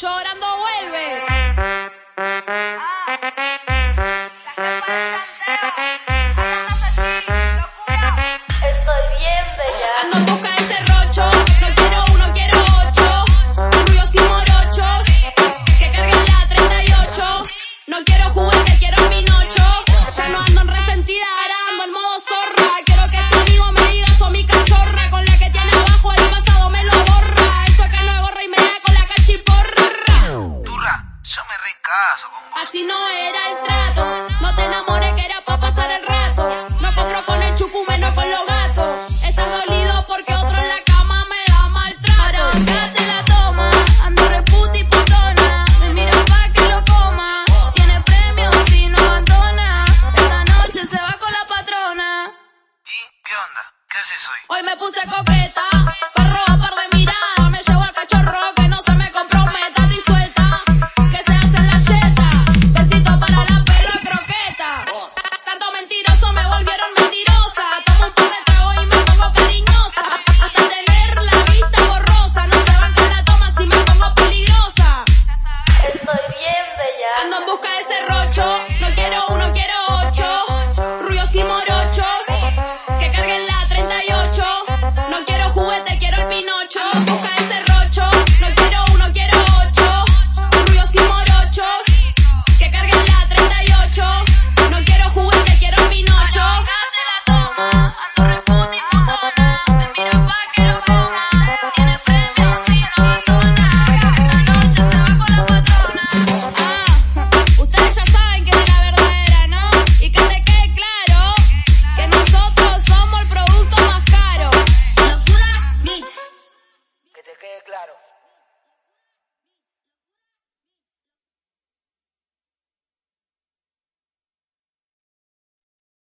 llorando vuelve. Ah. Estoy bien, bella. Así no era el trato. No te enamores que era pa' pasar el rato. No compro con el chucume, no con los gatos. Estás dolido porque otro en la cama me da maltrato. Ya te la toma, ando reputa y potona. Me mira pa' que lo coma. Tiene premio si no abandona. Esta noche se va con la patrona. ¿Y qué onda? ¿Qué haces hoy? Hoy me puse coqueta, perro, par de mirar. ese rocho. No quiero uno, quiero